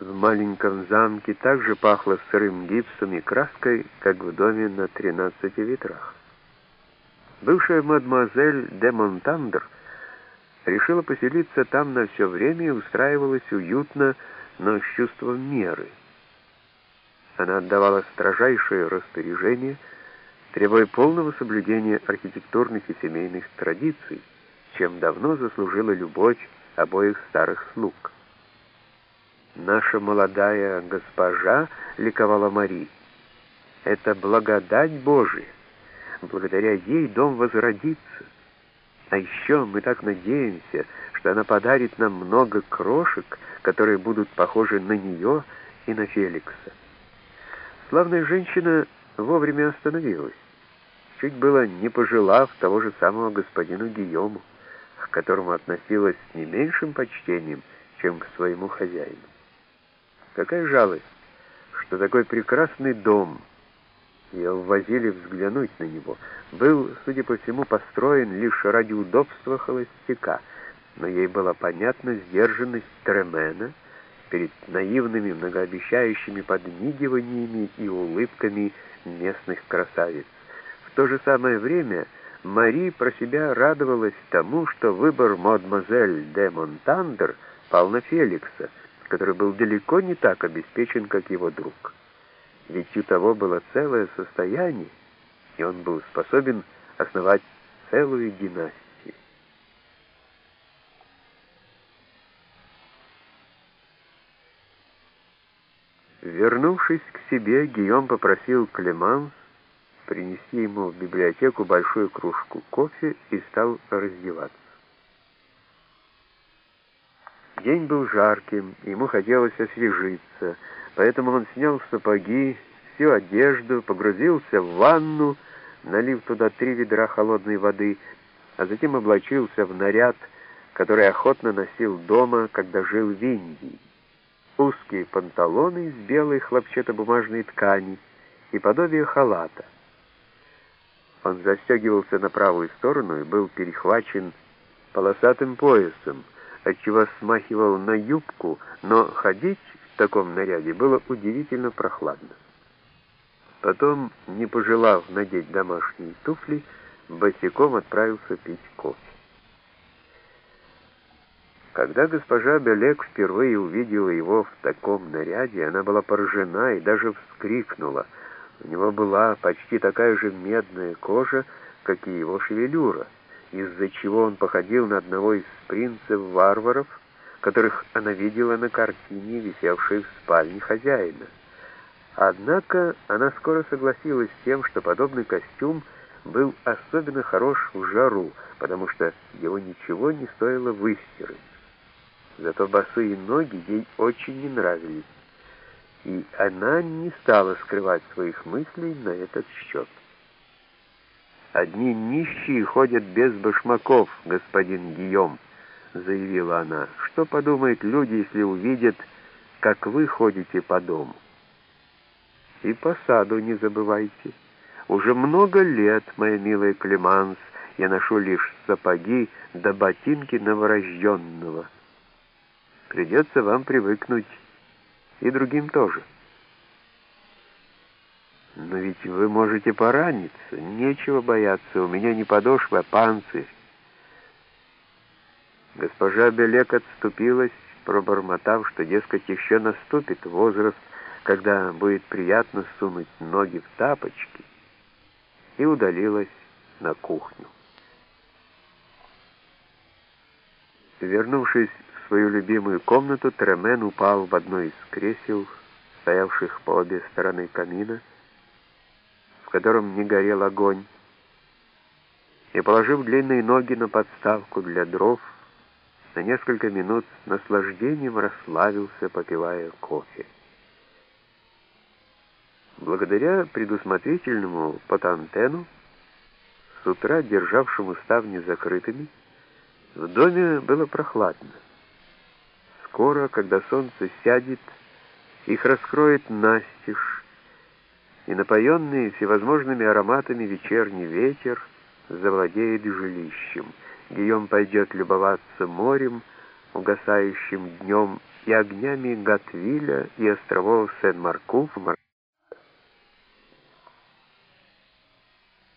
в маленьком замке так же пахло сырым гипсом и краской, как в доме на тринадцати ветрах. Бывшая мадемуазель де Монтандер решила поселиться там на все время и устраивалась уютно, но с чувством меры. Она отдавала строжайшее распоряжение, требуя полного соблюдения архитектурных и семейных традиций, чем давно заслужила любовь обоих старых слуг. «Наша молодая госпожа», — ликовала Мари, — «это благодать Божия. Благодаря ей дом возродится. А еще мы так надеемся, что она подарит нам много крошек, которые будут похожи на нее и на Феликса». Славная женщина вовремя остановилась, чуть было не пожелав того же самого господину Гийому, к которому относилась с не меньшим почтением, чем к своему хозяину. Какая жалость, что такой прекрасный дом, ее ввозили взглянуть на него, был, судя по всему, построен лишь ради удобства холостяка, но ей была понятна сдержанность Тремена перед наивными многообещающими подмигиваниями и улыбками местных красавиц. В то же самое время Мари про себя радовалась тому, что выбор мадемуазель де Монтандер пал на Феликса — который был далеко не так обеспечен, как его друг. Ведь у того было целое состояние, и он был способен основать целую династию. Вернувшись к себе, Гийом попросил Клеманс принести ему в библиотеку большую кружку кофе и стал раздеваться. День был жарким, ему хотелось освежиться, поэтому он снял сапоги, всю одежду, погрузился в ванну, налив туда три ведра холодной воды, а затем облачился в наряд, который охотно носил дома, когда жил в Индии. Узкие панталоны из белой хлопчатобумажной ткани и подобие халата. Он застегивался на правую сторону и был перехвачен полосатым поясом, отчего смахивал на юбку, но ходить в таком наряде было удивительно прохладно. Потом, не пожелав надеть домашние туфли, босиком отправился пить кофе. Когда госпожа Белек впервые увидела его в таком наряде, она была поражена и даже вскрикнула. У него была почти такая же медная кожа, как и его шевелюра из-за чего он походил на одного из принцев-варваров, которых она видела на картине, висевшей в спальне хозяина. Однако она скоро согласилась с тем, что подобный костюм был особенно хорош в жару, потому что его ничего не стоило выстирать. Зато босые ноги ей очень не нравились, и она не стала скрывать своих мыслей на этот счет. «Одни нищие ходят без башмаков, господин Гийом», — заявила она. «Что подумают люди, если увидят, как вы ходите по дому?» «И по саду не забывайте. Уже много лет, моя милая Клеманс, я ношу лишь сапоги да ботинки новорожденного. Придется вам привыкнуть, и другим тоже». Но ведь вы можете пораниться. Нечего бояться, у меня не подошва, а панцирь. Госпожа Белек отступилась, пробормотав, что, дескать, еще наступит возраст, когда будет приятно сунуть ноги в тапочки, и удалилась на кухню. Вернувшись в свою любимую комнату, Тремен упал в одно из кресел, стоявших по обе стороны камина, в котором не горел огонь, и, положив длинные ноги на подставку для дров, на несколько минут с наслаждением расслабился, попивая кофе. Благодаря предусмотрительному патантену, с утра державшему ставни закрытыми, в доме было прохладно. Скоро, когда солнце сядет, их раскроет настежь, и напоенный всевозможными ароматами вечерний ветер завладеет жилищем. Гийом пойдет любоваться морем, угасающим днем и огнями Гатвиля и островов Сен-Маркуф,